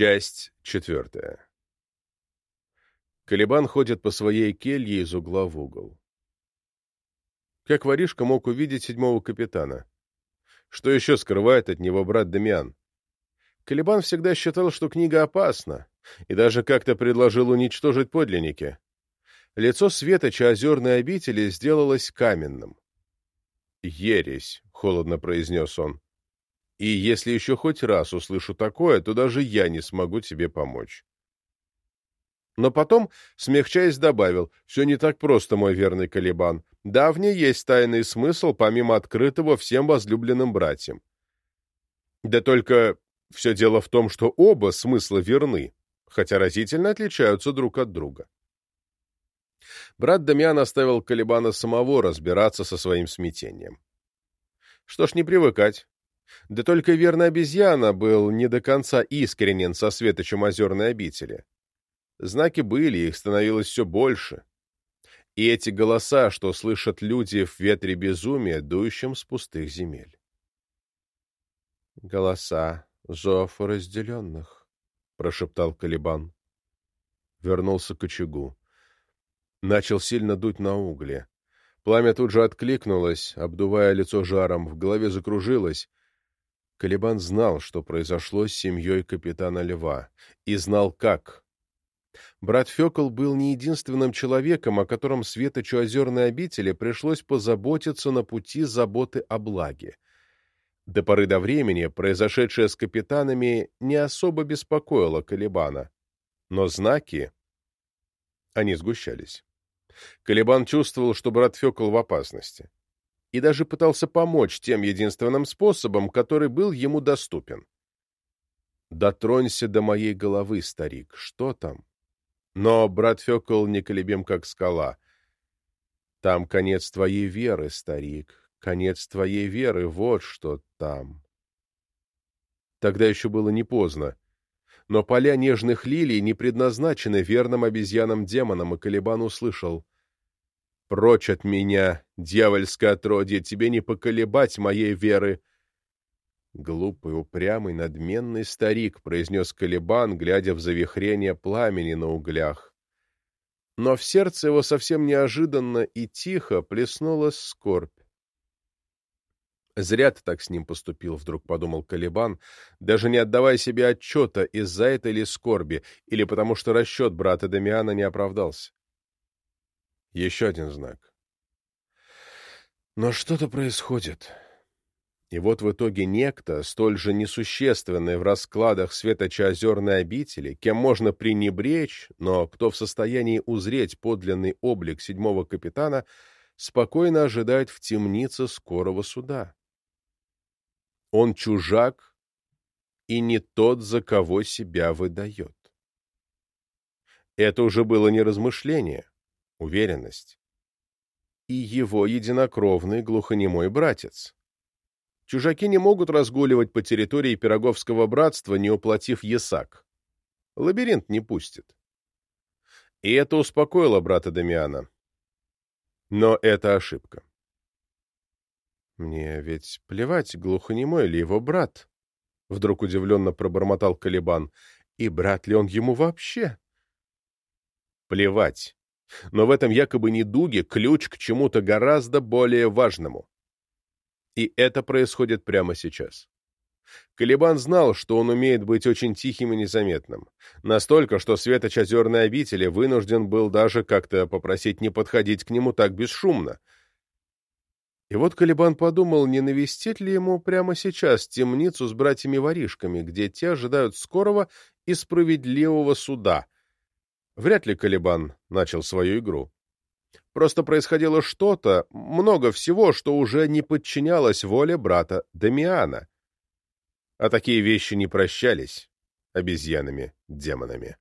Часть четвертая. Калибан ходит по своей келье из угла в угол. Как воришка мог увидеть седьмого капитана? Что еще скрывает от него брат Дамиан? Калибан всегда считал, что книга опасна, и даже как-то предложил уничтожить подлинники. Лицо Светоча озерной обители сделалось каменным. «Ересь», — холодно произнес он. «И если еще хоть раз услышу такое, то даже я не смогу тебе помочь». Но потом, смягчаясь, добавил, «Все не так просто, мой верный Калибан. Да, в ней есть тайный смысл, помимо открытого всем возлюбленным братьям. Да только все дело в том, что оба смысла верны, хотя разительно отличаются друг от друга. Брат Дамиан оставил Калибана самого разбираться со своим смятением. Что ж, не привыкать. Да только верный обезьяна был не до конца искренен со светочем озерной обители. Знаки были, их становилось все больше. И эти голоса, что слышат люди в ветре безумия, дующем с пустых земель. Голоса, зов разделенных, — прошептал Калибан. Вернулся к очагу. Начал сильно дуть на угли. Пламя тут же откликнулось, обдувая лицо жаром, в голове закружилось. Калибан знал, что произошло с семьей капитана Льва, и знал, как. Брат Фекл был не единственным человеком, о котором Светочу озерной обители пришлось позаботиться на пути заботы о благе. До поры до времени произошедшее с капитанами не особо беспокоило Калибана, но знаки... Они сгущались. Калибан чувствовал, что брат Фекл в опасности. И даже пытался помочь тем единственным способом, который был ему доступен. «Дотронься до моей головы, старик, что там?» Но брат Фекл неколебим, как скала. «Там конец твоей веры, старик, конец твоей веры, вот что там». Тогда еще было не поздно. Но поля нежных лилий не предназначены верным обезьянам-демонам, и Калибан услышал Прочь от меня, дьявольское отродье, тебе не поколебать моей веры. Глупый, упрямый, надменный старик, — произнес Калибан, глядя в завихрение пламени на углях. Но в сердце его совсем неожиданно и тихо плеснула скорбь. «Зря ты так с ним поступил», — вдруг подумал Калибан, даже не отдавая себе отчета, из-за этой ли скорби, или потому что расчет брата Дамиана не оправдался. Еще один знак. Но что-то происходит. И вот в итоге некто, столь же несущественный в раскладах светочеозерной обители, кем можно пренебречь, но кто в состоянии узреть подлинный облик седьмого капитана, спокойно ожидает в темнице скорого суда. Он чужак и не тот, за кого себя выдает. Это уже было не размышление, уверенность. И его единокровный глухонемой братец. Чужаки не могут разгуливать по территории Пироговского братства, не уплатив ясак. Лабиринт не пустит. И это успокоило брата Дамиана. Но это ошибка. «Мне ведь плевать, глухонемой ли его брат?» Вдруг удивленно пробормотал Калибан. «И брат ли он ему вообще?» «Плевать», но в этом якобы недуге ключ к чему-то гораздо более важному. И это происходит прямо сейчас. Калибан знал, что он умеет быть очень тихим и незаметным. Настолько, что Светоч озерной обители вынужден был даже как-то попросить не подходить к нему так бесшумно. И вот Калибан подумал, не навестить ли ему прямо сейчас темницу с братьями-воришками, где те ожидают скорого и справедливого суда — Вряд ли Калибан начал свою игру. Просто происходило что-то, много всего, что уже не подчинялось воле брата Дамиана. А такие вещи не прощались обезьянами-демонами.